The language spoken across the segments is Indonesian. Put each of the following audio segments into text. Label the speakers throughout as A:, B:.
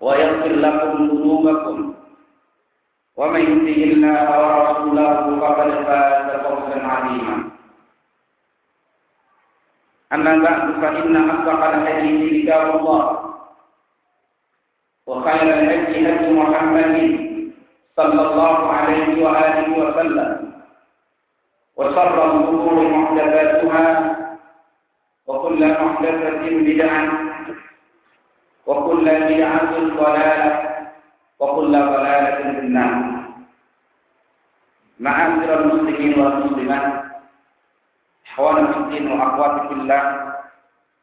A: ويغفر لكم ذنوبكم. ومن يطع الله ورسوله فقد فاز فوزا عظيما. أما بعد فإن أصدق الحديث كتاب الله. وخير الهدي هدي محمد صلى الله عليه وآله وسلم. وشر الأمور محدثاتها. وكل محدثة بدعة. وكل بدعة ضلالة وكل ضلالة في النار معاشر المسلمين والمسلمات إخوان في الدين وأخواتي في الله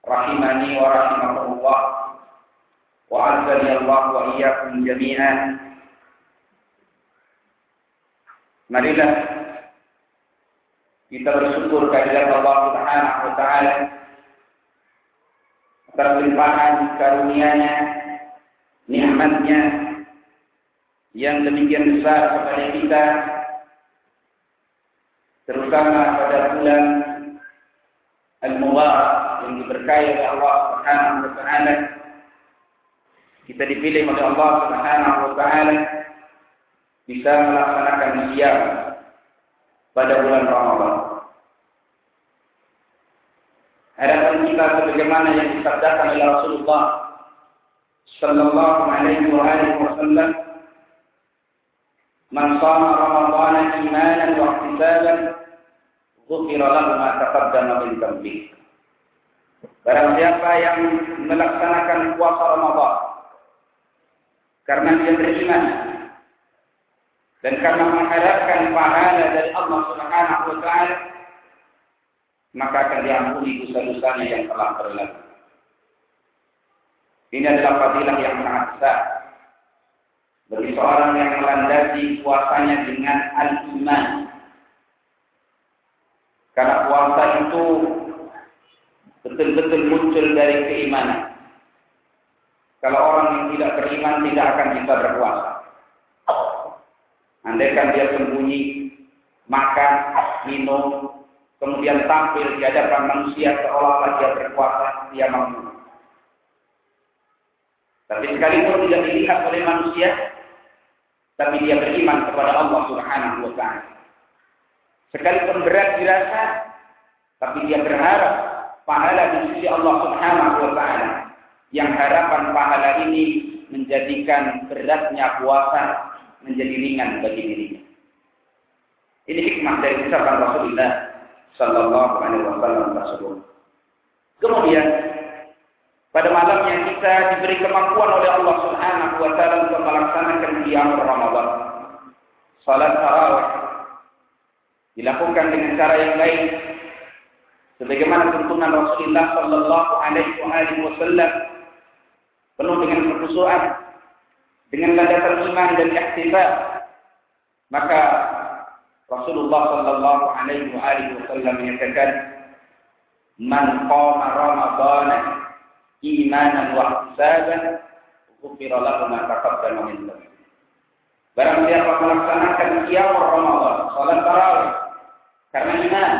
A: رحمني ورحمكم الله وعزني الله وإياكم جميعا Marilah kita bersyukur kehadirat Allah Subhanahu wa taala atas limpahan karunia-Nya, nikmatnya yang demikian besar kepada kita terutama pada bulan Al-Mubarak yang diberkahi oleh Allah Subhanahu wa taala kita dipilih oleh Allah Subhanahu wa taala bisa melaksanakan siam pada bulan Ramadan. Harapan kita sebagaimana yang disabdakan oleh Rasulullah sallallahu alaihi wasallam Man shama Ramadhana imanan wa ihtisaban ghufira lahu ma taqaddama min dhanbihi. Barang siapa yang melaksanakan puasa Ramadan karena dia beriman dan karena mengharapkan pahala dari Allah Subhanahu wa taala maka akan diampuni dosa-dosanya yang telah berlalu. Ini adalah fadilah yang sangat besar bagi seorang yang melandasi puasanya dengan al-iman. Karena puasa itu betul-betul muncul dari keimanan. Kalau orang yang tidak beriman tidak akan bisa berpuasa. Andaikan dia sembunyi, makan, minum, kemudian tampil di hadapan manusia seolah-olah dia berkuasa, dia mampu. Tapi sekalipun tidak dilihat oleh manusia, tapi dia beriman kepada Allah Subhanahu wa taala. Sekalipun berat dirasa, tapi dia berharap pahala di sisi Allah Subhanahu wa taala. Yang harapan pahala ini menjadikan beratnya puasa menjadi ringan bagi dirinya. Ini hikmah dari ucapan Rasulullah Sallallahu Alaihi Wasallam tersebut. Kemudian pada malam yang kita diberi kemampuan oleh Allah Subhanahu Wa Taala untuk melaksanakan qiyam Ramadan, salat tarawih dilakukan dengan cara yang baik, sebagaimana tuntunan Rasulullah Sallallahu Alaihi Wasallam penuh dengan kekhusyuan, dengan landasan iman dan ihtibar, maka Rasulullah sallallahu alaihi wa alihi wasallam menyatakan man qama ramadhana imanan wa ihtisaban ghufira lahu ma taqaddama min. Barang siapa melaksanakan qiyam Ramadan, salat tarawih karena iman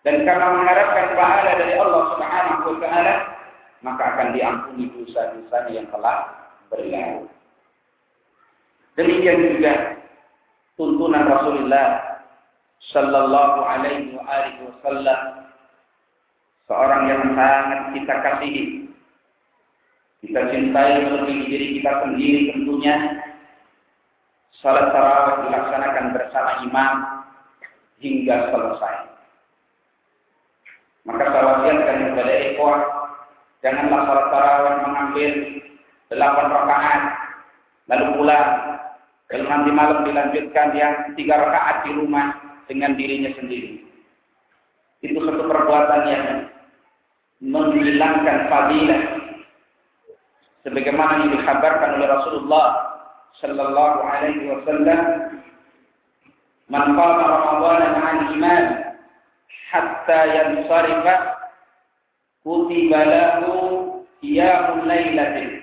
A: dan karena mengharapkan pahala dari Allah Subhanahu wa taala, maka akan diampuni dosa-dosa yang telah berlalu. Demikian juga tuntunan Rasulullah Sallallahu Alaihi Wasallam seorang yang sangat kita kasihi, kita cintai melebihi diri kita sendiri tentunya. Salat tarawih dilaksanakan bersama imam hingga selesai. Maka saya wasiatkan kepada ikhwah, janganlah salat tarawih mengambil delapan rakaat lalu pulang lalu nanti malam dilanjutkan yang tiga rakaat di rumah dengan dirinya sendiri. Itu satu perbuatan yang menghilangkan fadilah sebagaimana yang dikabarkan oleh Rasulullah sallallahu alaihi wasallam man qama ramadan ma'al iman hatta yansarifa kutiba lahu qiyamul lailatin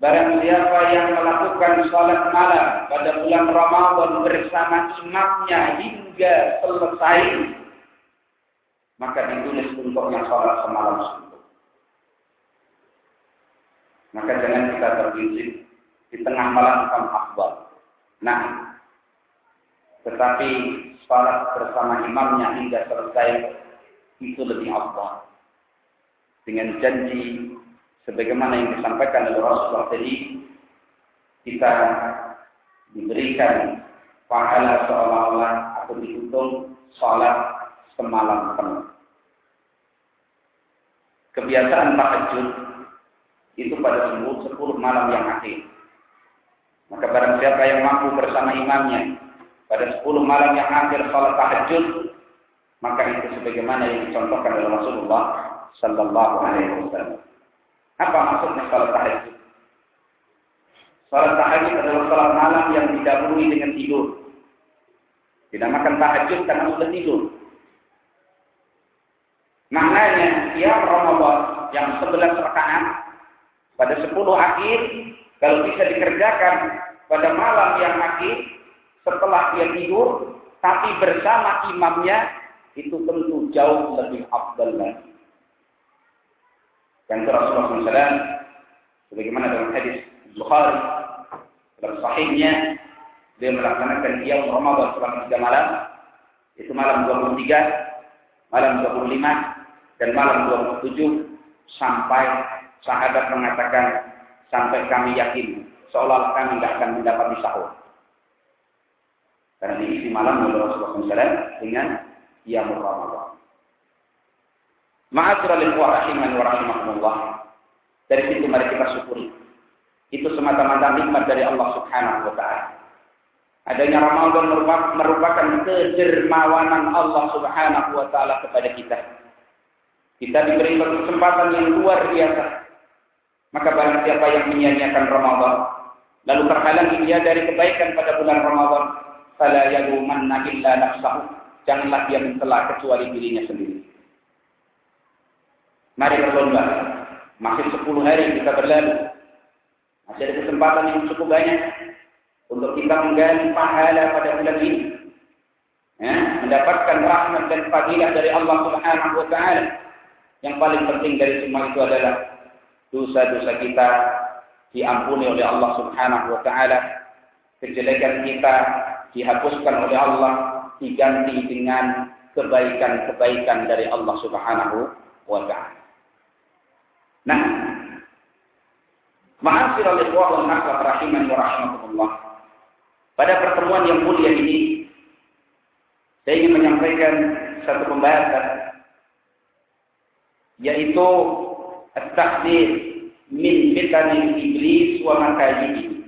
A: Barang siapa yang melakukan sholat malam pada bulan Ramadan bersama imamnya hingga selesai, maka ditulis untuknya sholat semalam suntuk. Maka jangan kita tergelincir di tengah malam kan akbar. Nah, tetapi sholat bersama imamnya hingga selesai itu lebih akbar. Dengan janji sebagaimana yang disampaikan oleh Rasulullah tadi kita diberikan pahala seolah-olah atau dihitung sholat semalam penuh. Kebiasaan tahajud itu pada sepuluh malam yang akhir. Maka barang siapa yang mampu bersama imamnya pada sepuluh malam yang akhir salat tahajud, maka itu sebagaimana yang dicontohkan oleh Rasulullah Sallallahu Alaihi Wasallam. Apa maksudnya salat tahajud? Salat tahajud adalah salat malam yang didahului dengan tidur. Dinamakan tahajud karena sudah tidur. Maknanya tiap Ramadan yang 11 rakaat pada 10 akhir kalau bisa dikerjakan pada malam yang akhir setelah dia tidur tapi bersama imamnya itu tentu jauh lebih afdal lagi. Dan Rasulullah SAW sebagaimana dalam hadis Bukhari dalam sahihnya dia melaksanakan qiyam Ramadan selama tiga malam itu malam 23 malam 25 dan malam 27 sampai sahabat mengatakan sampai kami yakin seolah kami tidak akan mendapati sahur. Karena diisi malam oleh Rasulullah SAW dengan Qiyamul Ramadan. Ma'asyiral rahiman wa rahimakumullah. Dari situ mari kita syukuri. Itu semata-mata nikmat dari Allah Subhanahu wa taala. Adanya Ramadan merupakan kedermawanan Allah Subhanahu wa taala kepada kita kita diberi kesempatan yang luar biasa. Maka barang siapa yang menyia-nyiakan Ramadan, lalu terhalang dia dari kebaikan pada bulan Ramadan, fala nafsahu. Janganlah dia mencela kecuali dirinya sendiri. Mari berlomba. Masih 10 hari kita berlalu. Masih ada kesempatan yang cukup banyak untuk kita menggali pahala pada bulan ini. Ya, mendapatkan rahmat dan fadilah dari Allah Subhanahu wa taala yang paling penting dari semua itu adalah dosa-dosa kita diampuni oleh Allah Subhanahu wa taala. Kejelekan kita dihapuskan oleh Allah diganti dengan kebaikan-kebaikan dari Allah Subhanahu wa taala. Nah, Ma'asyiral ikhwah wal akhwat rahiman wa rahimakumullah. Pada pertemuan yang mulia ini saya ingin menyampaikan satu pembahasan yaitu at-tahdhir min fitanil iblis wa makayihi.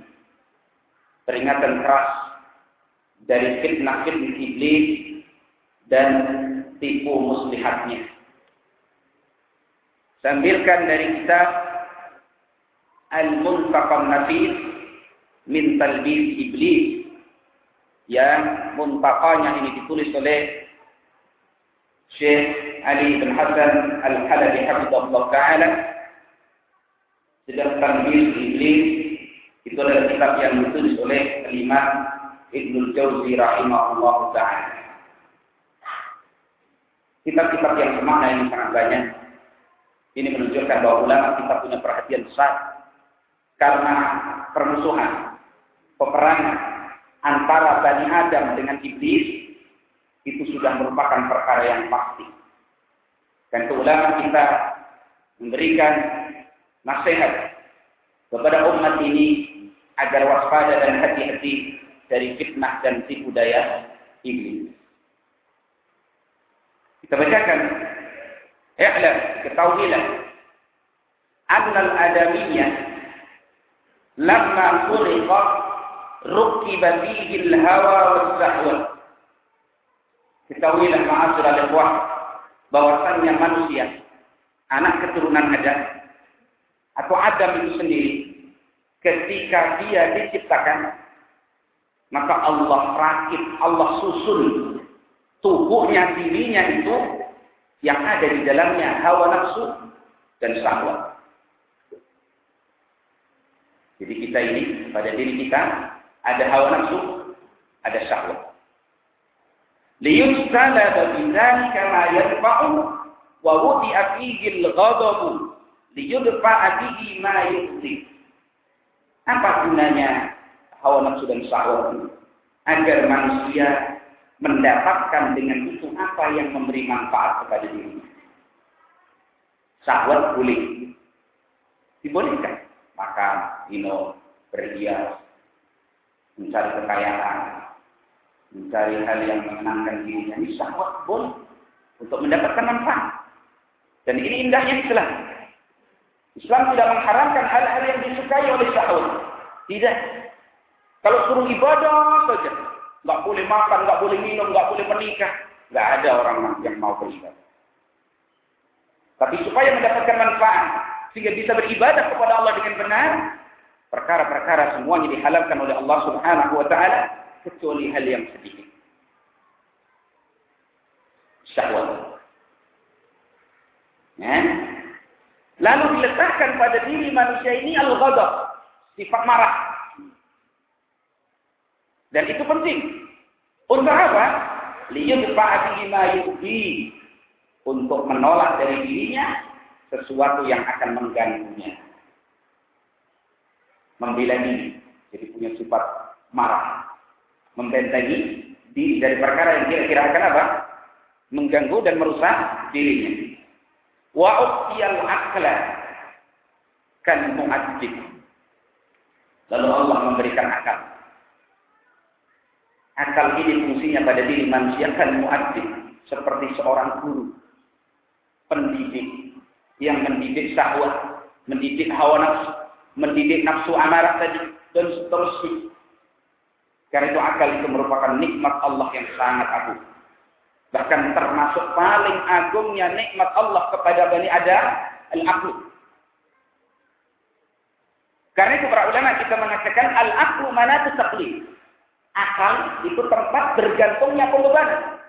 A: Peringatan keras dari fitnah-fitnah iblis dan tipu muslihatnya. Sambilkan dari kita Al-Muntaqam Nafis min Talbis Iblis yang muntaqanya ini ditulis oleh Syekh Ali bin Hasan Al-Halabi Hafizahullah Ta'ala Sedangkan Iblis itu adalah kitab yang ditulis oleh Imam Ibnu Jauzi rahimahullah taala. Kitab-kitab yang semakna ini sangat banyak. Ini menunjukkan bahwa ulama kita punya perhatian besar karena permusuhan, peperangan antara Bani Adam dengan Iblis itu sudah merupakan perkara yang pasti. Dan ulama kita memberikan nasihat kepada umat ini agar waspada dan hati-hati dari fitnah dan tipu daya iblis. Kita bacakan. I'lam, ketahuilah. Anna al-adamiyah lamma khuliqa rukiba fihi al-hawa was-sahwa. Ketahuilah ma'asyiral al-ikhwah bahwasannya manusia anak keturunan Adam atau Adam itu sendiri ketika dia diciptakan maka Allah rakit, Allah susun tubuhnya dirinya itu yang ada di dalamnya hawa nafsu dan syahwat. Jadi kita ini pada diri kita ada hawa nafsu, ada syahwat. Liyusala bidzalika ma yarfa'u wa wudi'a fihi al-ghadabu liyudfa'a bihi ma yu'ti. Apa gunanya hawa nafsu dan syahwat ini? Agar manusia mendapatkan dengan itu apa yang memberi manfaat kepada dirinya. Syahwat boleh. Dibolehkan. Makan, minum, berhias, mencari kekayaan, mencari hal yang menyenangkan dirinya. Ini syahwat boleh. Untuk mendapatkan manfaat. Dan ini indahnya Islam. Islam tidak mengharamkan hal-hal yang disukai oleh syahwat. Tidak. Kalau suruh ibadah saja, nggak boleh makan, nggak boleh minum, nggak boleh menikah, nggak ada orang yang mau beribadah. Tapi supaya mendapatkan manfaat, sehingga bisa beribadah kepada Allah dengan benar, perkara-perkara semuanya dihalalkan oleh Allah Subhanahu wa taala kecuali hal yang sedikit. Syahwat. Ya, Lalu diletakkan pada diri manusia ini al-ghadab, sifat marah. Dan itu penting. Untuk apa? Liyudfa'a ma yu'di. Untuk menolak dari dirinya sesuatu yang akan mengganggunya. Membela diri. Jadi punya sifat marah. Membentengi diri dari perkara yang kira-kira akan apa? Mengganggu dan merusak dirinya wa uqtiyal akla kan mu'addib. Lalu Allah memberikan akal. Akal ini fungsinya pada diri manusia kan mu'addib. Seperti seorang guru. Pendidik. Yang mendidik syahwat. Mendidik hawa nafsu. Mendidik nafsu amarah tadi. Dan seterusnya. Karena itu akal itu merupakan nikmat Allah yang sangat agung. Bahkan termasuk paling agungnya nikmat Allah kepada Bani Adam, al-aqlu. Karena itu para ulama kita mengatakan al-aqlu mana taklif. Akal itu tempat bergantungnya pembebanan.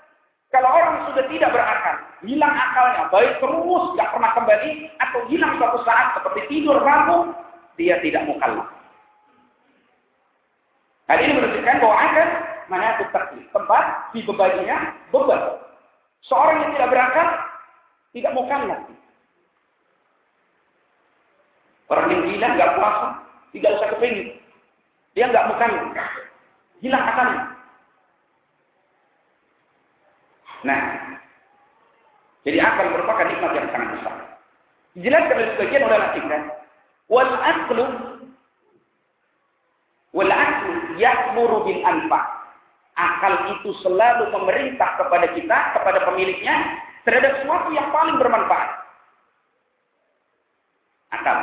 A: Kalau orang sudah tidak berakal, hilang akalnya, baik terus tidak pernah kembali, atau hilang suatu saat seperti tidur rampung, dia tidak mukallaf. Hal ini menunjukkan bahwa akal mana itu. Tempat dibebaninya beban. Seorang yang tidak berangkat tidak mau kalah. Orang yang gila nggak puasa, tidak usah kepingin. Dia nggak mau kalah. Hilang akalnya. Nah, jadi akal merupakan nikmat yang sangat besar. Dijelaskan oleh sebagian ulama kita, wal aklu wal aklu ya'muru bil anfa akal itu selalu memerintah kepada kita, kepada pemiliknya, terhadap sesuatu yang paling bermanfaat. Akal.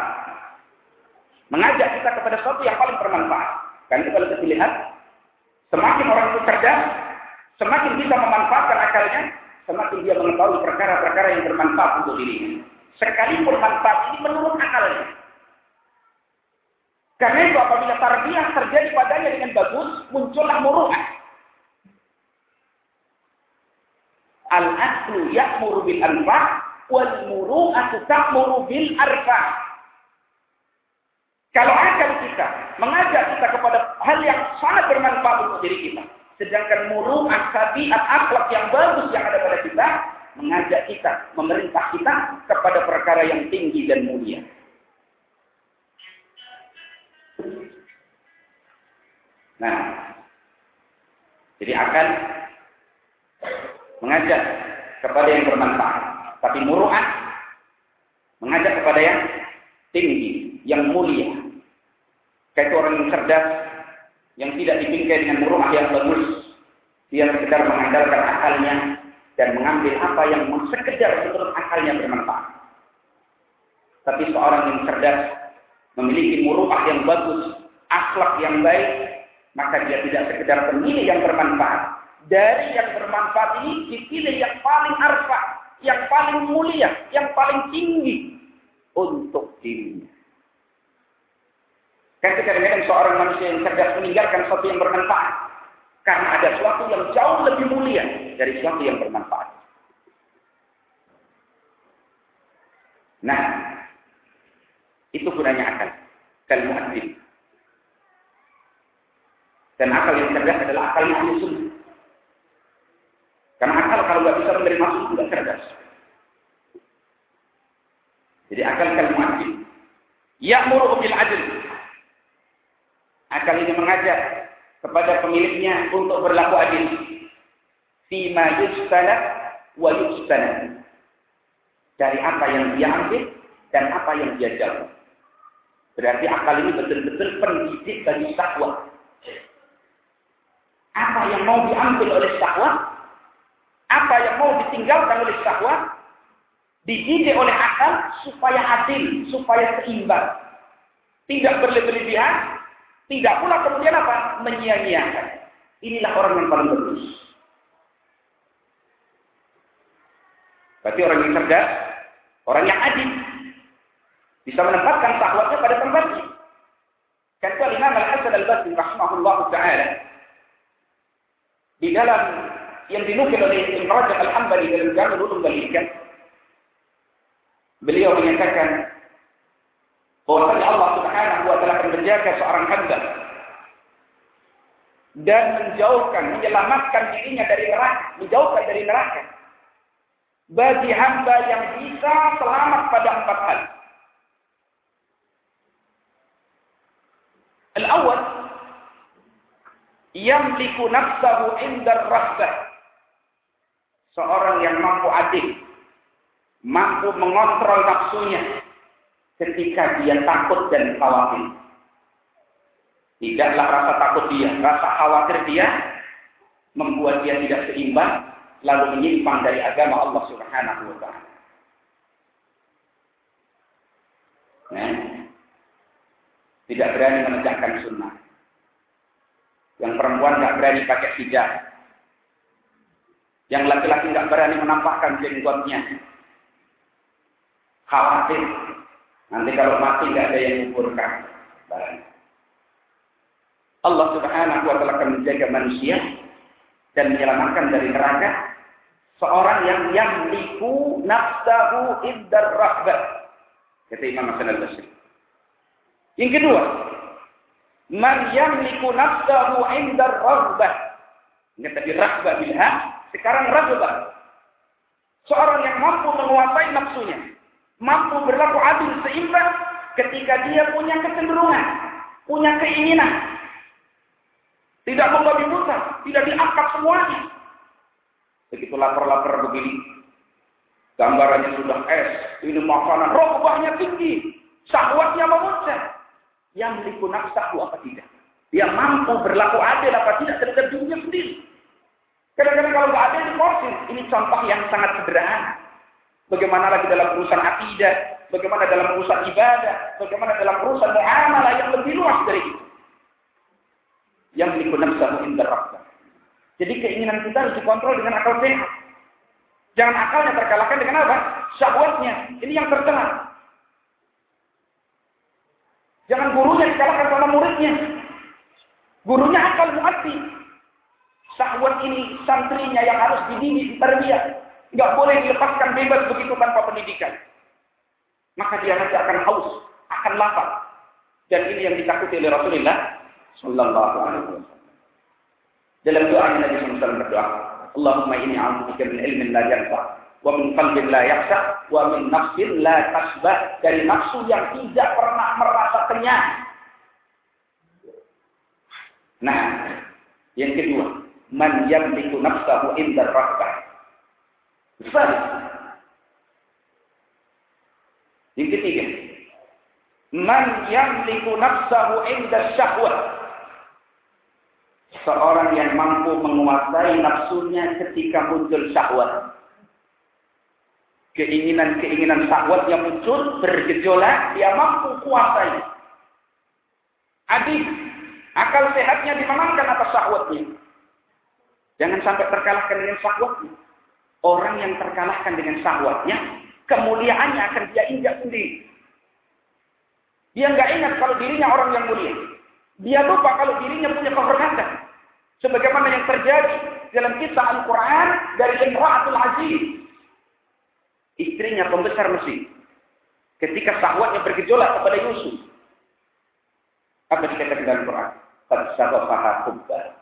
A: Mengajak kita kepada sesuatu yang paling bermanfaat. Karena kalau kita lihat, semakin orang itu cerdas, semakin bisa memanfaatkan akalnya, semakin dia mengetahui perkara-perkara yang bermanfaat untuk dirinya. Sekalipun manfaat ini menurut akalnya. Karena itu apabila tarbiyah terjadi padanya dengan bagus, muncullah muru'ah. Al-aklu ya'muru bil anfa' wal muru'atu ta'muru bil arfa. Kalau akal kita mengajak kita kepada hal yang sangat bermanfaat untuk diri kita, sedangkan muru'ah, tabiat, akhlak yang bagus yang ada pada kita, mengajak kita, memerintah kita kepada perkara yang tinggi dan mulia. Nah, jadi akan mengajak kepada yang bermanfaat, tapi muru'ah mengajak kepada yang tinggi, yang mulia. Kayak orang yang cerdas, yang tidak dibingkai dengan muruah yang bagus. Dia sekedar mengandalkan akalnya dan mengambil apa yang sekedar menurut akalnya bermanfaat. Tapi seorang yang cerdas, memiliki muruah yang bagus, akhlak yang baik, maka dia tidak sekedar pemilih yang bermanfaat. Dari yang bermanfaat ini dipilih yang paling arfa, yang paling mulia, yang paling tinggi untuk dirinya. Kan kadang-kadang seorang manusia yang cerdas meninggalkan sesuatu yang bermanfaat. Karena ada sesuatu yang jauh lebih mulia dari sesuatu yang bermanfaat. Nah, itu gunanya akal. Kalau muadzin. Dan akal yang cerdas adalah akal yang sunnah. Karena akal kalau nggak bisa menerima sunnah tidak cerdas. Jadi akal kalau muadzin. Ya'muru bil adl Akal ini mengajak kepada pemiliknya untuk berlaku adil. Fima yustana wa yustana. Dari apa yang dia ambil dan apa yang dia jauh. Berarti akal ini betul-betul pendidik bagi syahwat. Apa yang mau diambil oleh syahwat, apa yang mau ditinggalkan oleh syahwat, dididik oleh akal supaya adil, supaya seimbang. Tidak berlebihan, tidak pula kemudian apa? Menyia-nyiakan. Inilah orang yang paling bagus. Berarti orang yang cerdas, orang yang adil. Bisa menempatkan sahwatnya pada tempatnya. Kata Imam Al-Hasan Al-Basri rahimahullah ta'ala. Di dalam yang dinukil oleh Ibn Rajab Al-Hambali dalam Jamil Ulum Balikan. Beliau menyatakan bahwasanya Allah Subhanahu wa taala akan menjaga seorang hamba dan menjauhkan, menyelamatkan dirinya dari neraka, menjauhkan dari neraka. Bagi hamba yang bisa selamat pada empat hal. Al-awwal yamliku nafsahu indar rahbah. Seorang yang mampu adil, mampu mengontrol nafsunya, ketika dia takut dan khawatir. Tidaklah rasa takut dia, rasa khawatir dia membuat dia tidak seimbang lalu menyimpang dari agama Allah Subhanahu wa taala. Nah, tidak berani menegakkan sunnah. Yang perempuan nggak berani pakai hijab. Yang laki-laki nggak berani menampakkan jenggotnya. Khawatir Nanti kalau mati nggak ada yang menguburkan Allah Subhanahu wa taala akan menjaga manusia dan menyelamatkan dari neraka seorang yang yamliku nafsahu iddar rahbah. Kata Imam Hasan al-Basri. Yang kedua, man yamliku nafsahu indar rahbah. Ingat tadi rahbah bilha, sekarang rahbah. Seorang yang mampu menguasai nafsunya mampu berlaku adil seimbang ketika dia punya kecenderungan, punya keinginan. Tidak membabi buta, tidak diangkat semuanya. Begitu lapar-lapar begini, gambarannya sudah es, ini makanan, rokobahnya tinggi, syahwatnya memuncak. Yang memiliki nafsahu apa tidak? Dia mampu berlaku adil apa tidak terhadap dirinya sendiri. Kadang-kadang kalau nggak adil diporsi. Ini contoh yang sangat sederhana. Bagaimana lagi dalam urusan akidah, bagaimana dalam urusan ibadah, bagaimana dalam urusan muamalah yang lebih luas dari itu. Yang digunakan nafsahu inda Jadi keinginan kita harus dikontrol dengan akal sehat. Jangan akalnya terkalahkan dengan apa? Syahwatnya. Ini yang tercela. Jangan gurunya dikalahkan sama muridnya. Gurunya akal muati. Syahwat ini santrinya yang harus dididik, terbiak. Nggak boleh dilepaskan bebas begitu tanpa pendidikan. Maka dia nanti akan haus, akan lapar. Dan ini yang ditakuti oleh Rasulullah Sallallahu Alaihi Wasallam. Dalam doa Nabi SAW berdoa, Allahumma ini a'udzubika min ilmin la yanfa wa min qalbin la yakhsha wa min nafsin la tasbah dari nafsu yang tidak pernah merasa kenyang. Nah, yang kedua, man yamliku nafsahu inda rahbah. Yang ketiga, man yamliku nafsahu inda syahwat. Seorang yang mampu menguasai nafsunya ketika muncul syahwat. Keinginan-keinginan syahwat yang muncul bergejolak, dia mampu kuasai. Adik, akal sehatnya dimenangkan atas syahwatnya. Jangan sampai terkalahkan dengan syahwatnya. Orang yang terkalahkan dengan syahwatnya, kemuliaannya akan dia injak sendiri. Dia nggak ingat kalau dirinya orang yang mulia. Dia lupa kalau dirinya punya kehormatan. Sebagaimana yang terjadi dalam kisah Al-Quran dari Imra'atul Aziz. Istrinya pembesar Mesir. Ketika sahwatnya bergejolak kepada Yusuf. Apa dikatakan dalam Quran? Qad sabafaha kubbar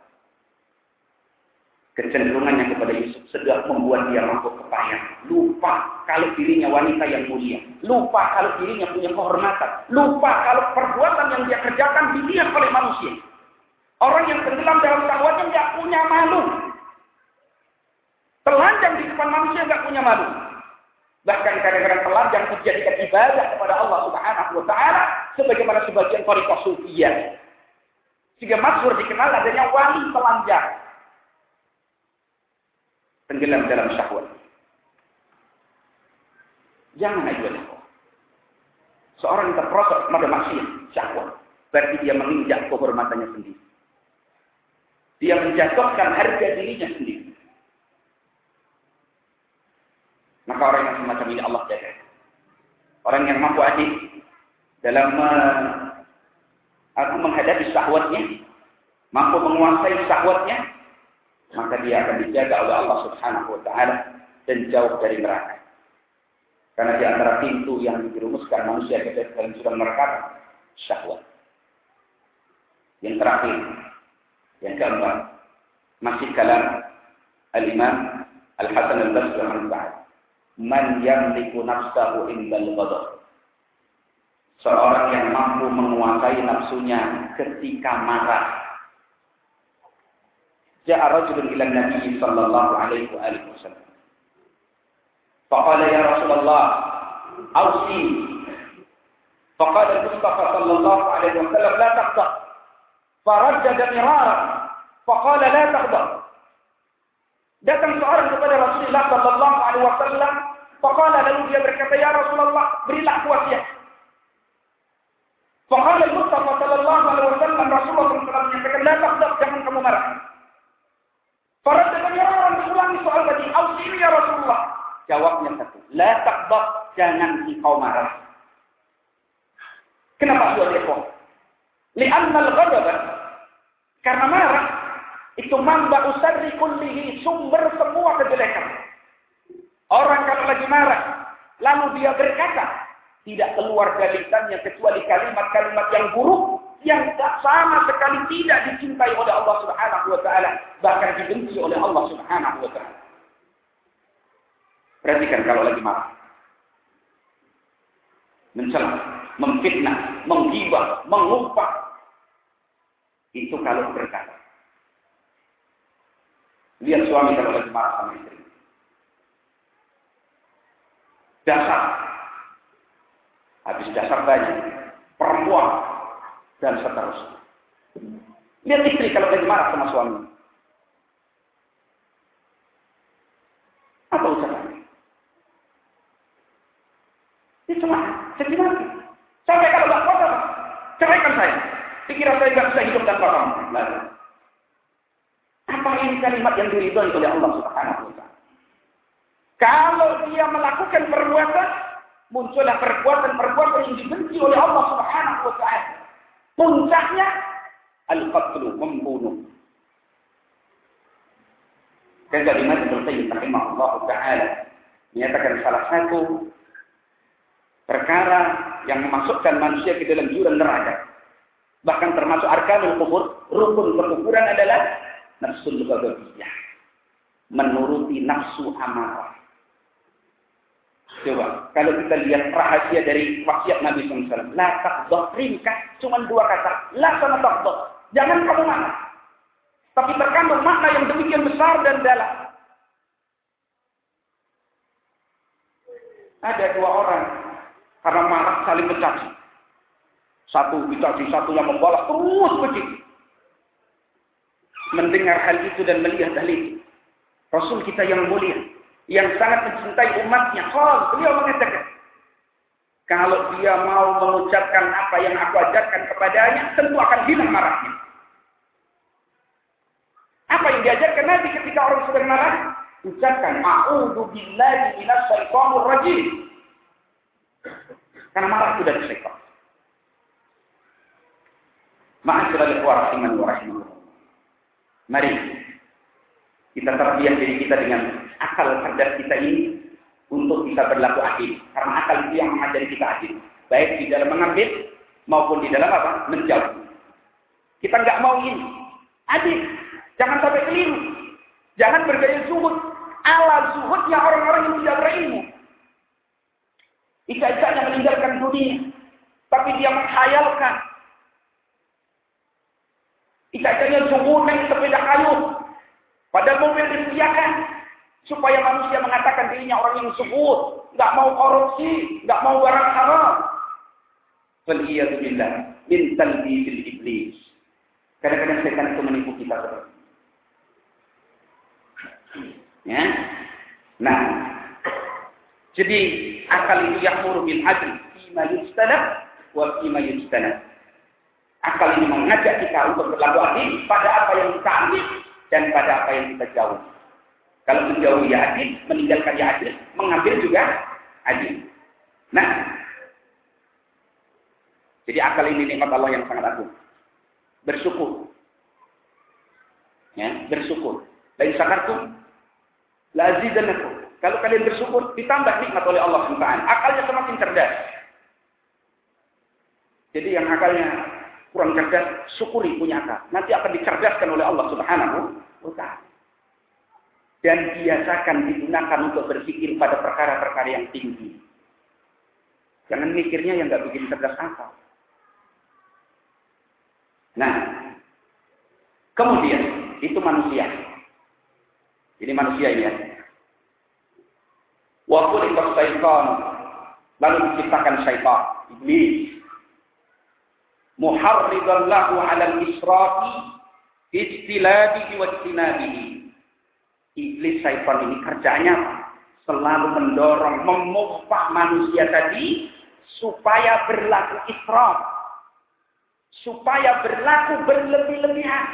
A: kecenderungannya kepada Yusuf sudah membuat dia mampu kepayang. Lupa kalau dirinya wanita yang mulia. Lupa kalau dirinya punya kehormatan. Lupa kalau perbuatan yang dia kerjakan dilihat oleh manusia. Orang yang tenggelam dalam syahwatnya nggak punya malu. Telanjang di depan manusia nggak punya malu. Bahkan kadang-kadang telanjang dijadikan ibadah kepada Allah Subhanahu wa taala sebagaimana sebagian tariqah sufiyah. Sehingga masyhur dikenal adanya wali telanjang tenggelam dalam syahwat. Jangan aja Seorang yang terprosok pada maksiat, syahwat. Berarti dia menginjak kehormatannya sendiri. Dia menjatuhkan harga dirinya sendiri. Maka orang yang semacam ini Allah jaga. Orang yang mampu adil dalam aku menghadapi syahwatnya, mampu menguasai syahwatnya, maka dia akan dijaga oleh Allah Subhanahu wa taala dan jauh dari neraka. Karena di antara pintu yang dirumuskan manusia ke dalam surga neraka syahwat. Yang terakhir, yang keempat, masih kalam Al-Imam Al-Hasan Al-Basri rahimahullah. Man yamliku nafsahu indal ghadab. Seorang yang mampu menguasai nafsunya ketika marah جاء رجل إلى النبي صلى الله عليه وآله وسلم فقال يا رسول الله أوصيني فقال المصطفى صلى الله عليه وسلم لا تغضب فردد مرارا فقال لا تغضب Datang seorang kepada Rasulullah Sallallahu Alaihi Wasallam, Fakala lalu dia berkata, Ya Rasulullah, berilah wasiat. Fakala Mustafa Sallallahu Alaihi Wasallam, Rasulullah SAW menyatakan, La takdab, jangan kamu marah. Para orang mengulangi soal tadi. Ausini ya Rasulullah. Jawabnya satu. La takbak. Jangan engkau marah. Kenapa sudah dekong? Li'annal ghadabat. Karena marah. Itu mamba usarri kullihi. Sumber semua kejelekan. Orang kalau lagi marah. Lalu dia berkata. Tidak keluar dari lisannya kecuali kalimat-kalimat yang buruk yang sama sekali tidak dicintai oleh Allah Subhanahu wa taala, bahkan dibenci oleh Allah Subhanahu wa taala. Perhatikan kalau lagi marah. Mencela, memfitnah, menggibah, mengumpat. Itu kalau berkata. Lihat suami kalau lagi marah sama istri. Dasar. Habis dasar banyak. Perempuan dan seterusnya. Lihat istri kalau lagi marah sama suami. Apa ucapannya? Dia cuma sedih mati. Sampai kalau nggak kuat? Ceraikan saya. Pikiran saya nggak bisa hidup tanpa kamu. Lalu. Apa ini kalimat yang diridhoi oleh Allah Subhanahu wa taala? Kalau dia melakukan perbuatan, muncullah perbuatan-perbuatan yang dibenci oleh Allah Subhanahu wa taala. Puncaknya al-qatlu membunuh. Dan kalimat Ibnu Qayyim rahimahullah taala menyatakan salah satu perkara yang memasukkan manusia ke dalam jurang neraka Bahkan termasuk arkanul kubur, rukun kekuburan adalah nafsul ghadabiyah. Menuruti nafsu amarah. Coba, kalau kita lihat rahasia dari wasiat Nabi SAW. La takdoh, ringkas, cuma dua kata. La sama. Jangan kamu marah. Tapi terkandung makna yang demikian besar dan dalam. Ada dua orang karena marah saling mencaci. Satu mencaci, satu yang membalas terus begitu. Mendengar hal itu dan melihat hal itu. Rasul kita yang mulia, yang sangat mencintai umatnya, kalau beliau mengatakan, kalau dia mau mengucapkan apa yang aku ajarkan kepadanya, tentu akan hilang marahnya. Apa yang diajarkan Nabi ketika orang sedang marah? Ucapkan, A'udhu billahi minas syaitanur rajim. Karena marah itu dari syaitan. Ma'asyiral ikhwah rahiman wa. Mari kita terbiak diri kita dengan akal cerdas kita ini untuk bisa berlaku adil. Karena akal itu yang mengajari kita adil. Baik di dalam mengambil maupun di dalam apa? Menjauh. Kita nggak mau ini. Adil. Jangan sampai keliru. Jangan bergaya zuhud. Ala zuhudnya orang-orang yang tidak berilmu. Ika-ikanya meninggalkan dunia. Tapi dia menghayalkan. Ika-ikanya zuhud naik sepeda kayu. Pada mobil disediakan. Supaya manusia mengatakan dirinya orang yang zuhud. Nggak mau korupsi. Nggak mau barang haram. Waliyahzubillah. Min talbisil iblis. Kadang-kadang setan itu menipu kita Ya. Nah, jadi akal itu yahmuru bil adl fima yujtanab wa fima yujtanab. Akal ini mengajak kita untuk berlaku adil pada apa yang kita ambil dan pada apa yang kita jauh. Kalau menjauhi ya adil, meninggalkan ya adil, mengambil juga adil. Nah, jadi akal ini nikmat Allah yang sangat agung. Bersyukur. Ya, bersyukur. Lain sakartum Lazidanakum. Kalau kalian bersyukur, ditambah nikmat oleh Allah SWT. Akalnya semakin cerdas. Jadi yang akalnya kurang cerdas, syukuri punya akal. Nanti akan dicerdaskan oleh Allah Subhanahu wa taala. Dan biasakan digunakan untuk berpikir pada perkara-perkara yang tinggi. Jangan mikirnya yang nggak bikin cerdas akal. Nah, kemudian itu manusia. Ini manusia ini ya. Wa khuliqas syaitan. Lalu diciptakan syaitan, iblis. Muharridan lahu 'ala al-israfi istilabihi wa istinabihi. Iblis syaitan ini kerjanya selalu mendorong, memupah manusia tadi supaya berlaku israf. Supaya berlaku berlebih-lebihan.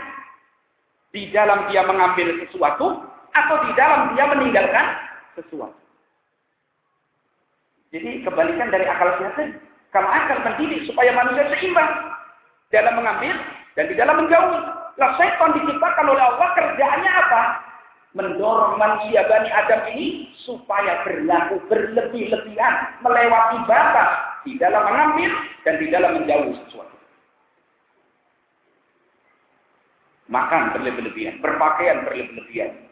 A: Di dalam dia mengambil sesuatu atau di dalam dia meninggalkan sesuatu. Jadi kebalikan dari akal sehat Kalau akal mendidik supaya manusia seimbang dalam mengambil dan di dalam menjauhi. Lah setan diciptakan oleh Allah kerjaannya apa? Mendorong manusia Bani Adam ini supaya berlaku berlebih-lebihan, melewati batas di dalam mengambil dan di dalam menjauhi sesuatu. Makan berlebih-lebihan, berpakaian berlebih-lebihan,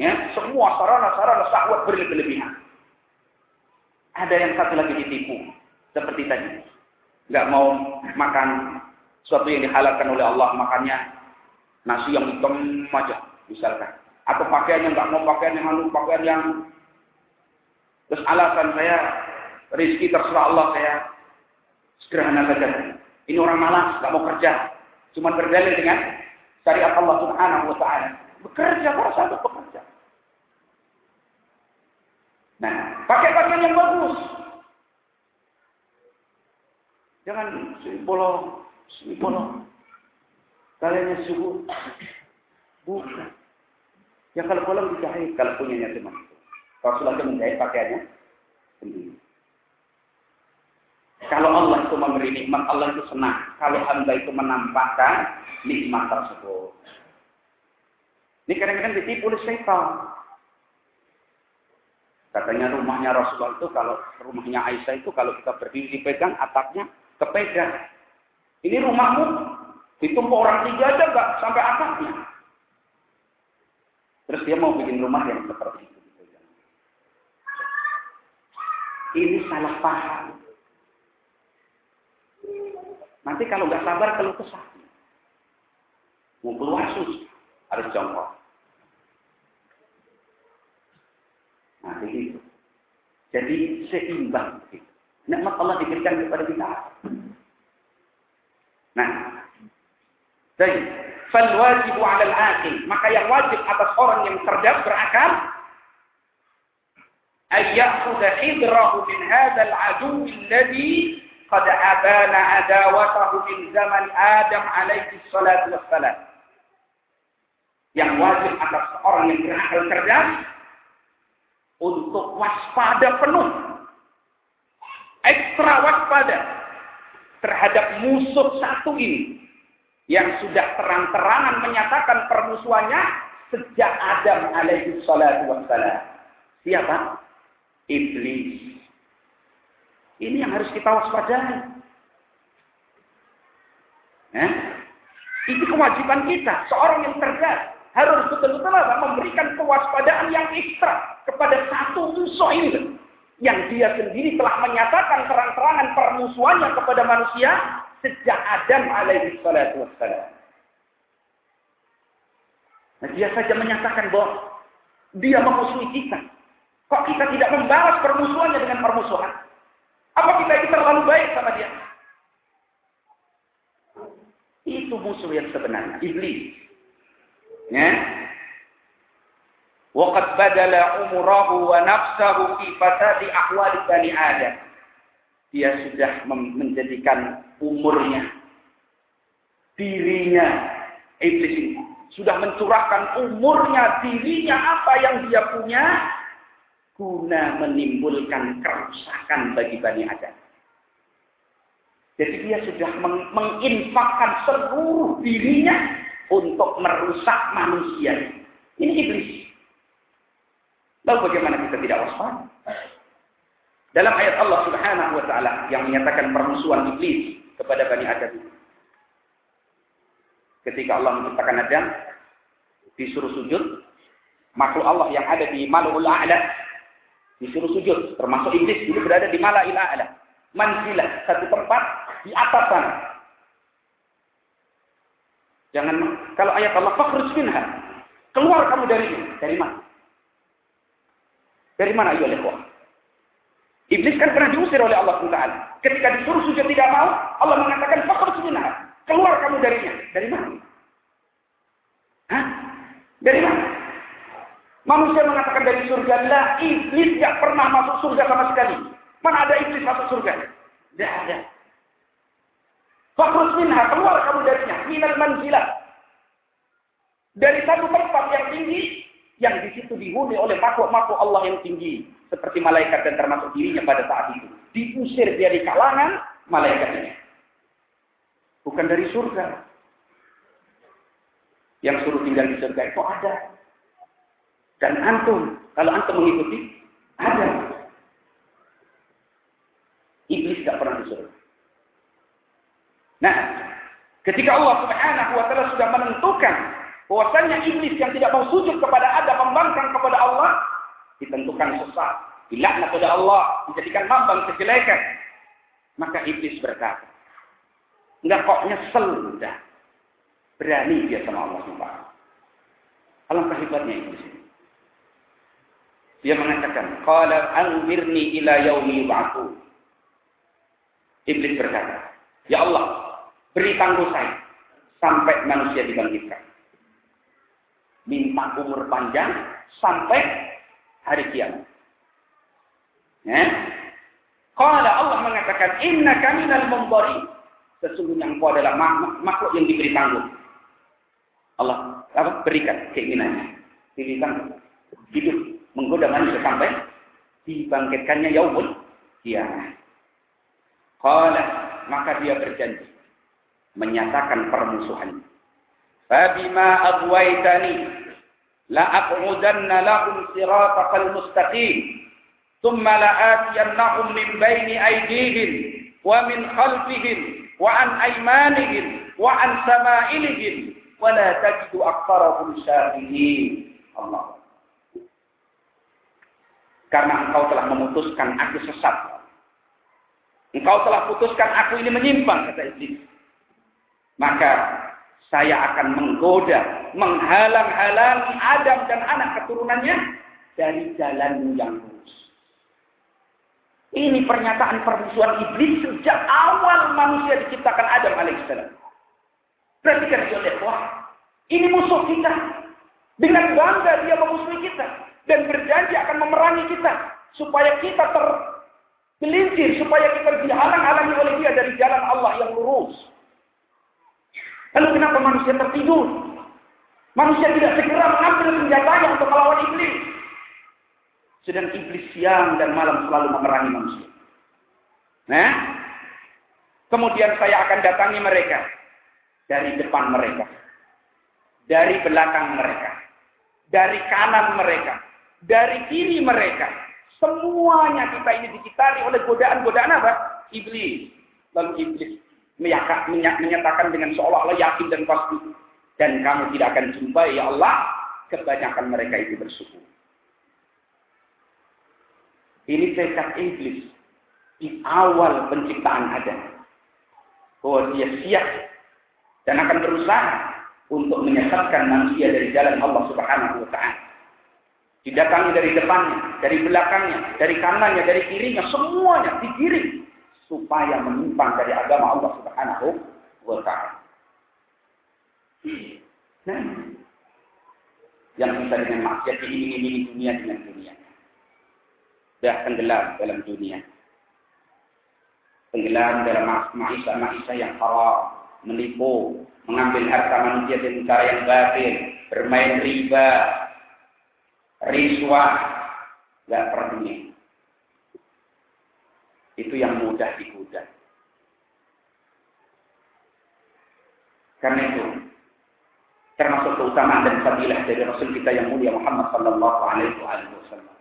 A: Ya, semua sarana-sarana syahwat berlebihan. Ada yang satu lagi ditipu, seperti tadi. Nggak mau makan sesuatu yang dihalalkan oleh Allah, makannya nasi yang hitam aja, misalkan. Atau pakaian yang nggak mau pakaian yang anu, pakaian yang terus alasan saya rizki terserah Allah saya sederhana saja. Ini orang malas, nggak mau kerja, cuma berdalil dengan syariat Allah Subhanahu Wa Taala. Bekerja para sahabat bekerja. Nah, pakai pakaian yang bagus. Jangan bolong, bolong. Kalian suhu. Bukan. Ya kalau bolong dijahit, kalau punyanya cuma itu. Rasulullah itu menjahit pakaiannya sendiri. Kalau Allah itu memberi nikmat, Allah itu senang. Kalau hamba itu menampakkan nikmat tersebut. Ini kadang-kadang ditipu oleh syaitan. Katanya rumahnya Rasulullah itu kalau rumahnya Aisyah itu kalau kita berdiri dipegang atapnya kepegang. Ini rumahmu ditumpuk orang tiga aja nggak sampai atapnya. Terus dia mau bikin rumah yang seperti itu. Ini salah paham. Nanti kalau nggak sabar kalau kesah. Mau keluar sus harus jongkok. Nah. Jadi seimbang. Nikmat Allah diberikan kepada kita. Nah, jadi fal wajibu 'ala al-aqil, maka yang wajib atas orang yang cerdas berakal ay ya'khudha hidrahu min hadha al-adu alladhi qad abana adawatahu min zaman Adam alaihi salatu wassalam. Yang wajib atas orang yang berakal cerdas untuk waspada penuh. Ekstra waspada terhadap musuh satu ini yang sudah terang-terangan menyatakan permusuhannya sejak Adam alaihi salatu wassalam. Siapa? Iblis. Ini yang harus kita waspadai. Ya? Itu kewajiban kita. Seorang yang cerdas harus betul-betul memberikan kewaspadaan yang ekstra kepada satu musuh ini yang dia sendiri telah menyatakan terang-terangan permusuhannya kepada manusia sejak Adam alaihi salatu wassalam. Nah, dia saja menyatakan bahwa dia memusuhi kita. Kok kita tidak membalas permusuhannya dengan permusuhan? Apa kita ini terlalu baik sama dia? Itu musuh yang sebenarnya, iblis. Ya. Waqad badala umurahu wa nafsahu fi fasadi ahwali bani Adam dia sudah menjadikan umurnya dirinya iblis ini sudah mencurahkan umurnya dirinya apa yang dia punya guna menimbulkan kerusakan bagi Bani Adam. Jadi dia sudah meng menginfakkan seluruh dirinya untuk merusak manusia. Ini iblis. Lalu bagaimana kita tidak waspada? Dalam ayat Allah Subhanahu wa taala yang menyatakan permusuhan iblis kepada Bani Adam. Ketika Allah menciptakan Adam disuruh sujud, makhluk Allah yang ada di Malul A'la disuruh sujud, termasuk iblis dulu berada di Mala'il A'la. Manzilah, satu tempat di atas sana. Jangan kalau ayat Allah fakhruj. Keluar kamu dari ini. Dari mana? Dari mana ayo ikhwah? Iblis kan pernah diusir oleh Allah SWT. Ketika disuruh sujud tidak mau, Allah mengatakan fakir minha. Keluar kamu darinya. Dari mana? Hah? Dari mana? Manusia mengatakan dari surga. Lah, iblis tidak pernah masuk surga sama sekali. Mana ada iblis masuk surga? Tidak ada. Fakir minha. Keluar kamu darinya. Minal manzilah. Dari satu tempat yang tinggi yang di situ dihuni oleh makhluk-makhluk Allah yang tinggi seperti malaikat dan termasuk dirinya pada saat itu. Diusir dari kalangan malaikatnya. Bukan dari surga. Yang suruh tinggal di surga itu ada. Dan antum kalau antum mengikuti ada. Iblis tidak pernah di surga nah ketika Allah Subhanahu wa taala sudah menentukan bahwasanya iblis yang tidak mau sujud kepada Adam membangkang kepada Allah ditentukan sesat, dilaknat kepada Allah, dijadikan lambang kejelekan. Maka iblis berkata, enggak kok nyesel udah. Berani dia sama Allah Subhanahu Alangkah hebatnya iblis ini. Dia mengatakan, "Qala anzirni ila yaumi yub'atsu." Iblis berkata, "Ya Allah, beri tangguh saya sampai manusia dibangkitkan." minta umur panjang sampai hari kiamat. Ya. Kalau Allah mengatakan inna minal memberi sesungguhnya engkau adalah makhluk yang diberi tanggung. Allah apa berikan keinginannya. Diberi tanggung. Hidup menggoda manusia sampai dibangkitkannya yaumul kiamat. Kalau maka dia berjanji menyatakan permusuhan. Fabima aghwaytani la aqudanna lahum siratal mustaqim. Thumma la atiyannahum min baini aydihim wa min khalfihim wa an aymanihim wa an sama'ilihim. Wa karena engkau telah memutuskan aku sesat. Engkau telah putuskan aku ini menyimpang, kata Iblis. Maka saya akan menggoda menghalang-halangi Adam dan anak keturunannya dari jalanmu yang lurus. Ini pernyataan permusuhan iblis sejak awal manusia diciptakan Adam alaihissalam. Perhatikan oleh wah, ini musuh kita. Dengan bangga dia memusuhi kita dan berjanji akan memerangi kita supaya kita tergelincir, supaya kita dihalang-halangi oleh dia dari jalan Allah yang lurus. Lalu kenapa manusia tertidur? Manusia tidak segera mengambil senjatanya untuk melawan iblis. Sedang iblis siang dan malam selalu memerangi manusia. Nah, kemudian saya akan datangi mereka dari depan mereka, dari belakang mereka, dari kanan mereka, dari kiri mereka. Semuanya kita ini dikitari oleh godaan-godaan apa? Iblis. Lalu iblis menyatakan dengan seolah-olah yakin dan pasti. Dan kamu tidak akan jumpai ya Allah, kebanyakan mereka itu bersyukur. Ini tekad iblis di awal penciptaan Adam. Bahwa dia siap dan akan berusaha untuk menyesatkan manusia dari jalan Allah Subhanahu wa taala. Didatangi dari depannya, dari belakangnya, dari kanannya, dari kirinya, semuanya digiring supaya menyimpang dari agama Allah Subhanahu wa taala. Nah, yang bisa dengan maksiat ini dunia dengan dunia. Sudah tenggelam dalam dunia. Tenggelam dalam maisha-maisha yang haram, menipu, mengambil harta manusia dengan cara yang batin, bermain riba, riswah, nggak peduli. Itu yang mudah digoda. Karena itu, termasuk keutamaan dan fadilah dari Rasul kita yang mulia Muhammad Sallallahu Alaihi Wasallam.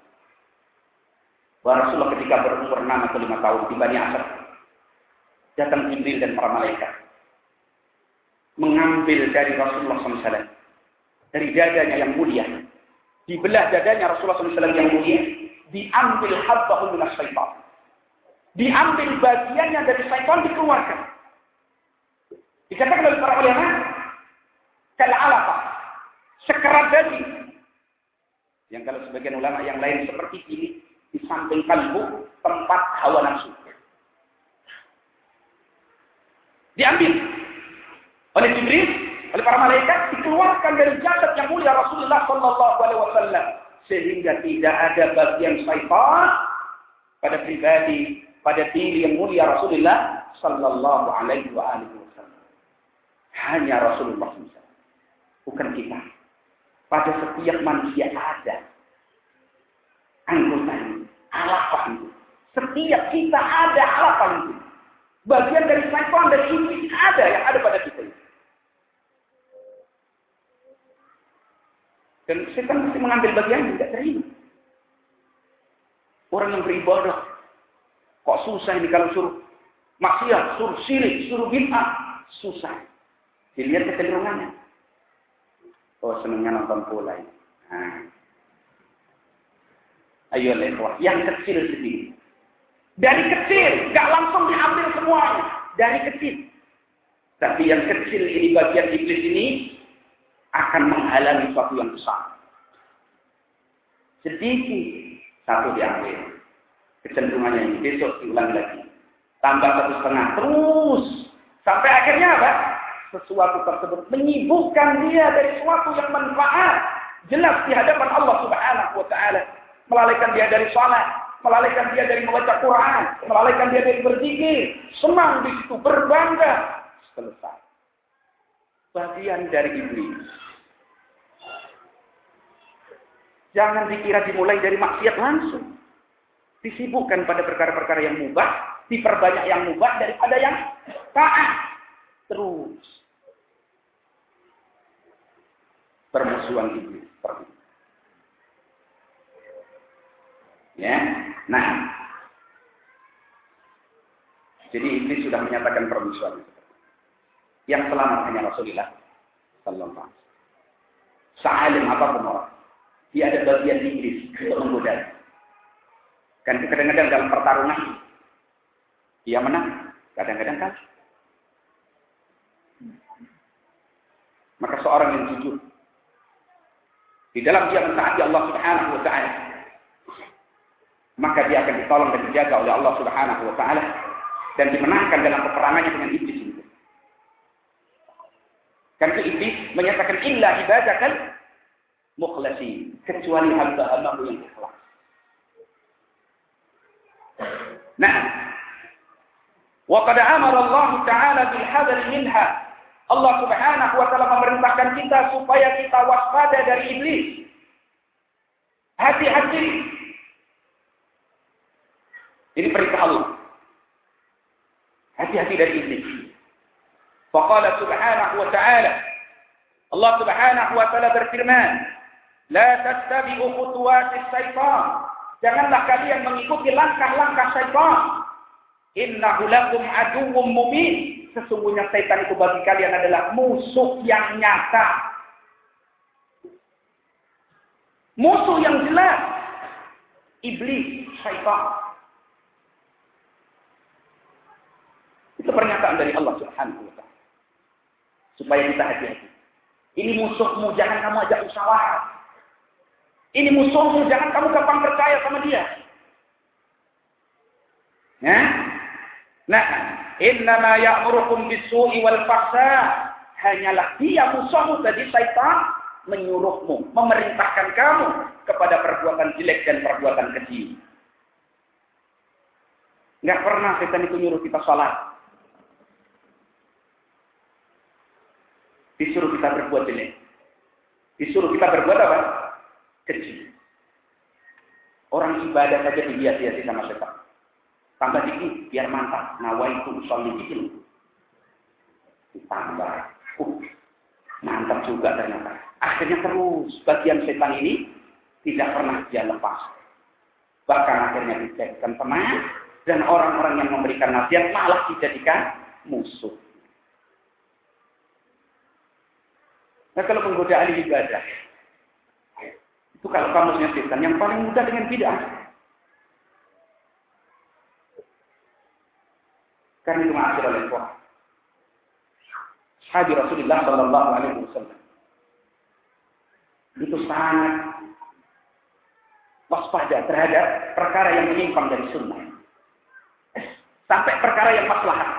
A: Bahwa Rasulullah ketika berumur 6 atau 5 tahun di Bani datang Jibril dan para malaikat mengambil dari Rasulullah SAW dari dadanya yang mulia dibelah dadanya Rasulullah SAW yang mulia, diambil habbahu minas syaitan. Diambil bagiannya dari syaitan dikeluarkan. Dikatakan oleh para ulama, kal alapa, sekerat daging. Yang kalau sebagian ulama yang lain seperti ini, di samping kalbu, tempat hawa nafsu. Diambil. Oleh Jibril oleh para malaikat dikeluarkan dari jasad yang mulia Rasulullah Sallallahu Alaihi Wasallam. Sehingga tidak ada bagian syaitan pada pribadi pada diri yang mulia Rasulullah Sallallahu Alaihi Wasallam. Hanya Rasulullah SAW bukan kita pada setiap manusia ada anggota ini alapan itu setiap kita ada alapan itu bagian dari syaitan dari iblis ada yang ada pada kita ini Dan setan mesti mengambil bagian tidak terima. Orang yang beribadah, kok susah ini kalau suruh maksiat, suruh sirik, suruh bid'ah, susah. Dilihat kecenderungannya. Oh senangnya nonton bola ini. Nah. Ayo lewat, yang kecil sedikit. Dari kecil, gak langsung diambil semuanya. Dari kecil. Tapi yang kecil ini bagian iblis ini akan menghalangi sesuatu yang besar. Sedikit satu diambil. Kecenderungannya ini besok diulang lagi. Tambah satu setengah terus. Sampai akhirnya apa? Sesuatu tersebut menyibukkan dia dari sesuatu yang manfaat. Jelas di hadapan Allah subhanahu wa ta'ala. Melalaikan dia dari salat. Melalaikan dia dari membaca Quran. Melalaikan dia dari berzikir. Senang di situ. Berbangga. Selesai bagian dari iblis. Jangan dikira dimulai dari maksiat langsung. Disibukkan pada perkara-perkara yang mubah, diperbanyak yang mubah daripada yang taat. Terus. Permusuhan iblis. Ya. Nah. Jadi iblis sudah menyatakan permusuhan. Yang selamat hanya Rasulullah Sallallahu Alaihi Wasallam. Sealim apa pun orang. Dia ada bagian iblis untuk menggoda. Kan kadang-kadang dalam pertarungan dia menang, kadang-kadang kalah. Maka seorang yang jujur di dalam dia mentaati Allah Subhanahu wa taala maka dia akan ditolong dan dijaga oleh Allah Subhanahu wa taala dan dimenangkan dalam peperangannya dengan iblis itu. Karena iblis menyatakan illa ibadakan mukhlasin kecuali hamba-hambamu yang ikhlas. Nah, amara Allah taala bil hadar minha. Allah Subhanahu wa taala memerintahkan kita supaya kita waspada dari iblis. Hati-hati. Ini perintah Allah. Hati-hati dari iblis. Faqala subhanahu wa ta'ala. Allah subhanahu wa ta'ala berfirman. La tattabi'u khutuwatis syaitan. Janganlah kalian mengikuti langkah-langkah syaitan. Innahu lakum aduwwum mubin. Sesungguhnya syaitan itu bagi kalian adalah musuh yang nyata. Musuh yang jelas. Iblis, syaitan. Itu pernyataan dari Allah Subhanahu wa taala. Supaya kita hati-hati. Ini musuhmu, jangan kamu ajak usaha. Ini musuhmu, jangan kamu gampang percaya sama dia. Ya? Nah, innama ya'murukum bisu'i wal fahsya. Hanyalah dia musuhmu tadi syaitan menyuruhmu, memerintahkan kamu kepada perbuatan jelek dan perbuatan keji. Enggak pernah setan itu nyuruh kita sholat. Disuruh kita berbuat jelek. Disuruh kita berbuat apa? Keji. Orang ibadah saja dihiasi-hiasi sama setan. Tambah dikit, biar mantap. Nawaitu usolli dikit. Ditambah. Uh, mantap juga ternyata. Akhirnya terus bagian setan ini tidak pernah dia lepas. Bahkan akhirnya dijadikan teman dan orang-orang yang memberikan nasihat malah dijadikan musuh. Nah kalau penggodaan ibadah, itu kalau kamu setan yang paling mudah dengan bid'ah. Karena itu ma'asyir oleh Tuhan. Sahabi Rasulullah Sallallahu Alaihi Wasallam itu sangat waspada terhadap perkara yang menyimpang dari sunnah. Sampai perkara yang maslahat.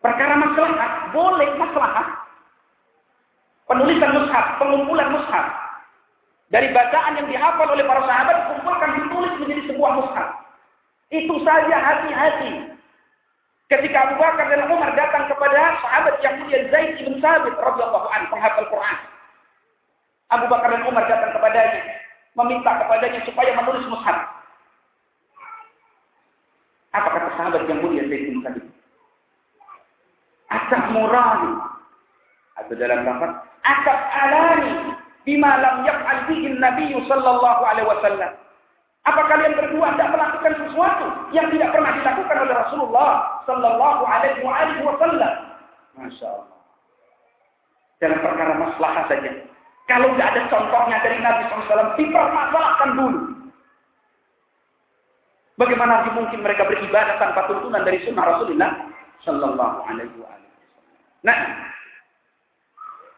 A: Perkara maslahat, boleh maslahat. Penulisan mushaf, pengumpulan mushaf. Dari bacaan yang dihafal oleh para sahabat, dikumpulkan, ditulis menjadi sebuah mushaf. Itu saja hati-hati. Ketika Abu Bakar dan Umar datang kepada sahabat yang mulia Zaid bin Sabit radhiyallahu anhu penghafal Quran. Abu Bakar dan Umar datang kepadanya, meminta kepadanya supaya menulis mushaf. Apa kata sahabat yang mulia Zaid bin Sabit? Atak murani. Atau dalam lafaz, atak alani bima lam yaf'al bihi Nabi sallallahu alaihi wasallam. Apa kalian berdua tidak melakukan sesuatu yang tidak pernah dilakukan oleh Rasulullah Sallallahu Alaihi Wasallam? Masya Allah. Dalam perkara masalah saja. Kalau tidak ada contohnya dari Nabi SAW, dipermasalahkan dulu. Bagaimana mungkin mereka beribadah tanpa tuntunan dari sunnah Rasulullah Sallallahu Alaihi Wasallam? Nah,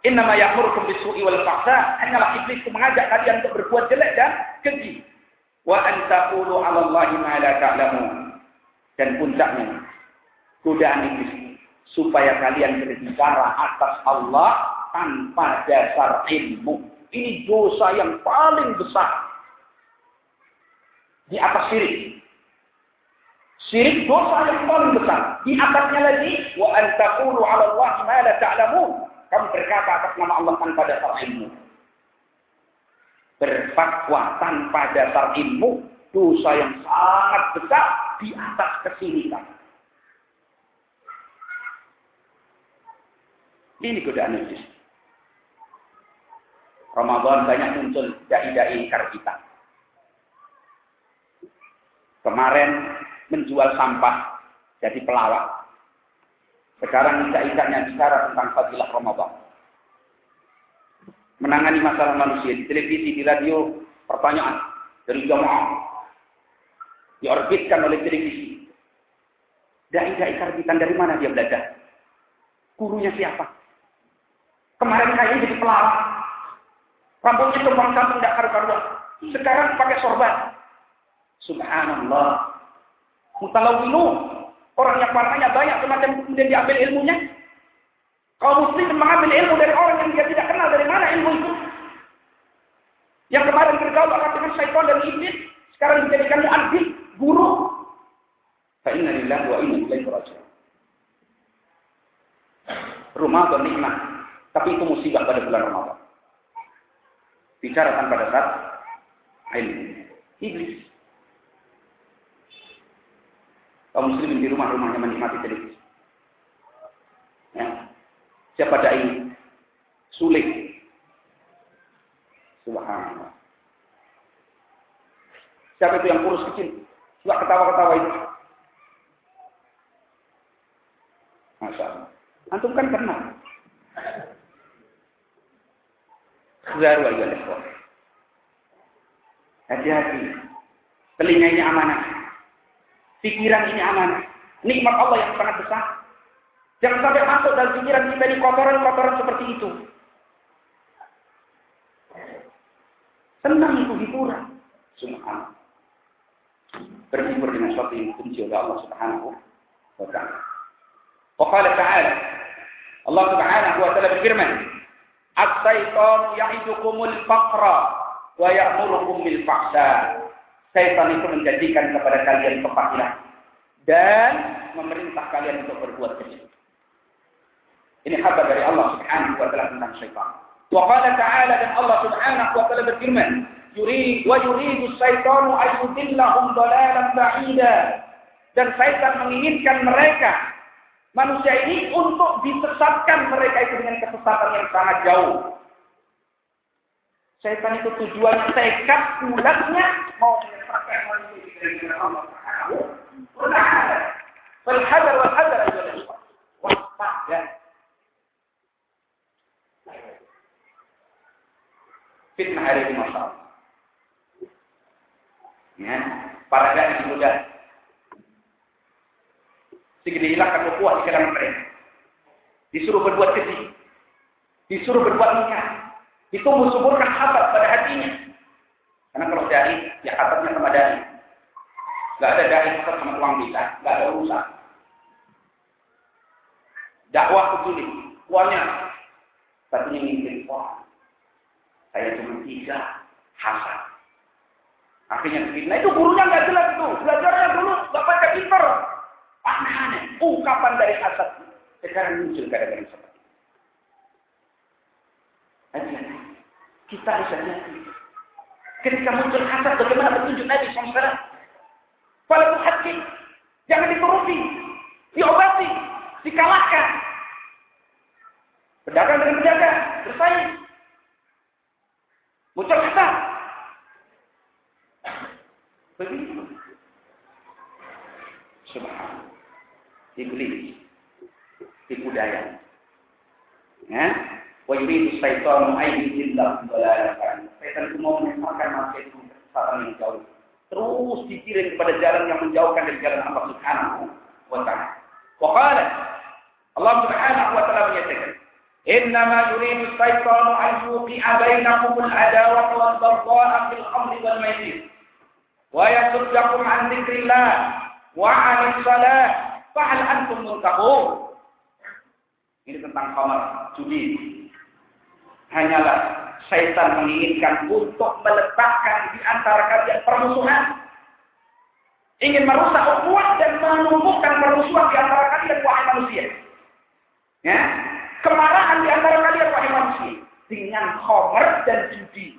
A: Innama ya'murukum bisu'i wal fahsya. Hanyalah iblis mengajak kalian untuk berbuat jelek dan keji wa an taqulu 'ala Allahi ma. Dan puncaknya godaan iblis supaya kalian berbicara atas Allah tanpa dasar ilmu. Ini dosa yang paling besar di atas syirik. Syirik dosa yang paling besar. Di atasnya lagi wa an taqulu 'ala Allahi ma la. Kamu berkata atas nama Allah tanpa dasar ilmu berfatwa tanpa dasar ilmu dosa yang sangat besar di atas kesyirikan. Ini godaan iblis. Ramadan banyak muncul dai-dai ingkar kita. Kemarin menjual sampah jadi pelawak. Sekarang ijak-ijaknya bicara tentang fadilah Ramadan. Menangani masalah manusia di televisi, di radio, pertanyaan dari jamaah. Diorbitkan oleh televisi. Dai-dai karbitan dari mana dia belajar? Gurunya siapa? Kemarin kayaknya jadi pelawak. Rambutnya tumpang kampung tidak karu-karuan. Sekarang pakai sorban. Subhanallah. Mutalawinu. Orang yang warnanya banyak semacam kemudian diambil ilmunya. Kalau muslim mengambil ilmu dari orang yang dia tidak kenal dari mana ilmu itu. Yang kemarin bergaul akan dengan syaitan dan iblis. Sekarang dijadikan mu'adzim, guru. Fa'inna lillahi wa inna ilaihi raji'un. Ramadan nikmat. Tapi itu musibah pada bulan Ramadan. Bicara tanpa dasar ilmu. Iblis. Kaum muslimin di rumah-rumahnya menikmati televisi. Ya. Siapa dai? Sulit. Subhanallah. Siapa itu yang kurus kecil? Suka ketawa-ketawa itu. Masya Allah. Antum kan pernah. Zaru aja Hati-hati. Telinga ini amanah. Pikiran ini amanah. Nikmat Allah yang sangat besar. Jangan sampai masuk dalam pikiran kita di kotoran-kotoran seperti itu. Senang itu hiburan. Subhanallah. Berhibur dengan sesuatu yang dikunci oleh Allah Subhanahu wa taala. Wa ta'ala Allah Subhanahu wa taala berfirman, "As-syaitan ya'idukumul faqra wa ya'murukum bil fahsya." Setan itu menjadikan kepada kalian kefakiran dan memerintah kalian untuk berbuat kecil. Ini kabar dari Allah Subhanahu wa taala tentang syaitan. Wa qala ta'ala dan Allah Subhanahu wa taala berfirman, "Yuri wa yuridu syaitanu an yudillahum dhalalan ba'ida." Dan syaitan menginginkan mereka manusia ini untuk disesatkan mereka itu dengan kesesatan yang sangat jauh. Syaitan itu tujuannya tekad bulatnya mau menyesatkan manusia dari Allah Subhanahu wa taala. Fal hadar wal hadar ayyuhal Waspada. Fitnah hari ini masalah. Ya, para gadis muda. Sehingga dihilangkan ukhuwah di kalangan mereka. Disuruh berbuat keji. Disuruh berbuat nikah ditumbuh suburkan hasad pada hatinya. Karena kalau dari, ya hasadnya sama dari. Gak ada dari hasad sama uang bisa, gak ada urusan. Dakwah peduli, uangnya. Tapi ingin wah, saya cuma tiga hasad. Akhirnya fitnah itu gurunya nggak jelas itu. Belajarnya dulu nggak pakai pinter. Aneh-aneh. Ungkapan dari hasad. Sekarang muncul kadang-kadang seperti itu. Hati-hati. Kita hati-hati. Ketika muncul hasad, bagaimana petunjuk Nabi SAW? Walaupun hati, jangan dituruti, diobati, dikalahkan. Pedagang dengan pedagang, bersaing. Muncul hasad. Begitu. Subhanallah. Iblis. Tipu daya. Ya, Wa yuridu syaitanu ayyidillahu dalalatan. Setan itu mau menyesatkan manusia itu kesesatan yang jauh. Terus dikirim kepada jalan yang menjauhkan dari jalan Allah Subhanahu wa taala. Wa qala Allah Subhanahu wa taala menyatakan, "Innama yuridu syaitanu an yuqi'a bainakum al-adawata wal baghdha'a fil khamri wal maisir wa yasuddakum an dzikrillah wa 'anil salah fa hal antum muntahun?" Ini tentang khamar, judi, hanyalah syaitan menginginkan untuk meletakkan di antara kalian permusuhan. Ingin merusak ukhuwah dan menumbuhkan permusuhan di antara kalian wahai manusia. Ya, kemarahan di antara kalian wahai manusia dengan khomer dan judi.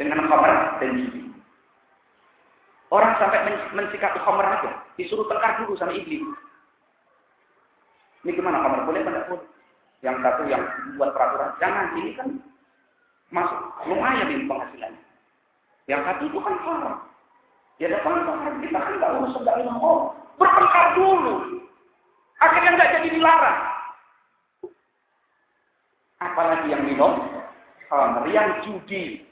A: Dengan khomer dan judi. Orang sampai mensikapi khomer aja, disuruh tekar dulu sama iblis. Ini gimana khomer boleh tidak boleh? yang satu yang buat peraturan jangan ini kan masuk lumayan ini penghasilannya yang satu itu kan haram Ya datang kita kan nggak urus nggak minum oh bertengkar dulu. Akhirnya nggak jadi dilarang. Apalagi yang minum, kalau yang judi.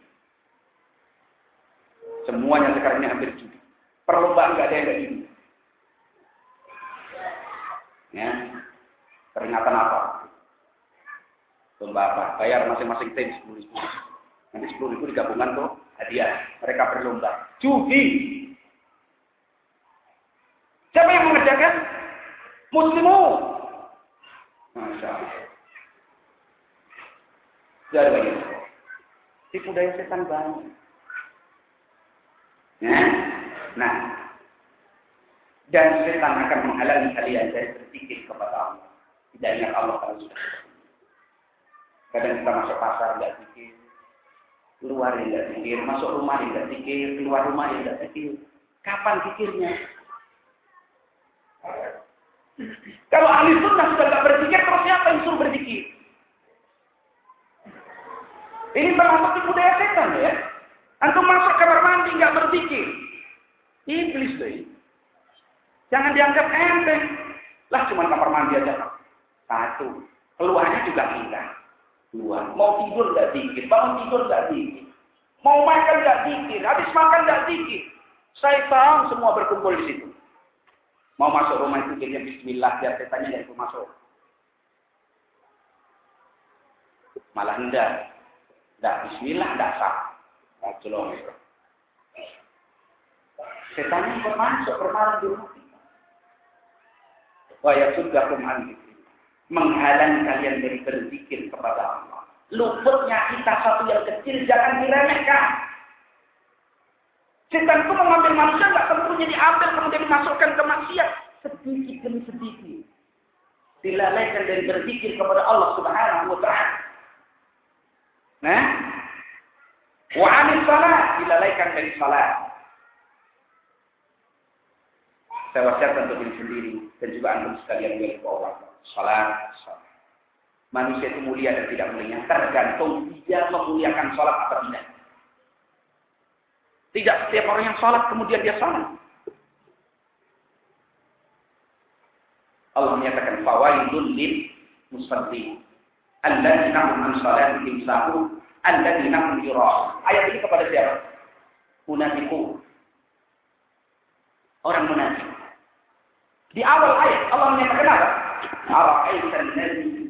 A: Semuanya sekarang ini hampir judi. Perlombaan nggak ada yang gini. Ya, peringatan apa? Lomba apa? Bayar masing-masing tim sepuluh ribu. Nanti sepuluh ribu digabungan tuh hadiah. Mereka berlomba. Judi. Siapa yang mengerjakan? Muslimu. Masya Allah. Jadi begitu. Tipu daya setan banyak. Ya? Nah, dan setan akan menghalangi kalian dari berpikir kepada Allah. Tidak ingat Allah kalau sudah. Kadang kita masuk pasar tidak pikir, keluar tidak pikir, masuk rumah tidak pikir, keluar rumah tidak pikir. Kapan pikirnya? Kalau ahli sunnah sudah tidak berpikir, terus siapa yang suruh berpikir? Ini termasuk tipu daya setan ya. Antum masuk kamar mandi nggak berpikir. Iblis tuh. Jangan dianggap enteng. Lah cuma kamar mandi aja. Satu. Keluarnya juga indah. Dua. Mau tidur nggak dikit. Bangun tidur nggak dikit. Mau makan nggak dikit. Habis makan nggak dikit. Saya tahu semua berkumpul di situ. Mau masuk rumah itu jadi bismillah biar setannya dari masuk. Malah enggak. Enggak bismillah enggak sah. Rajulong. Setannya ikut masuk bermalam di rumah kita. Wa yasuddakum an Menghalang kalian dari berzikir kepada Allah. Luputnya kita satu yang kecil jangan diremehkan. Setan itu mengambil manusia nggak tentunya diambil kemudian dimasukkan ke maksiat sedikit demi sedikit. Dilalaikan dari berzikir kepada Allah Subhanahu wa taala. Nah, wa anis salat dilalaikan dari salat. Saya wasiatkan untuk diri sendiri dan juga antum sekalian milik Allah. Salat, salat. Manusia itu mulia dan tidak mulia tergantung dia memuliakan salat atau tidak. Tidak setiap orang yang sholat kemudian dia salah. Allah menyatakan fawailul lil musallin alladzina hum an salatihim sahun alladzina hum yurah. Ayat ini kepada siapa? Munafiqun. Orang munafik. Di awal ayat Allah menyatakan apa? Ara'aita allazi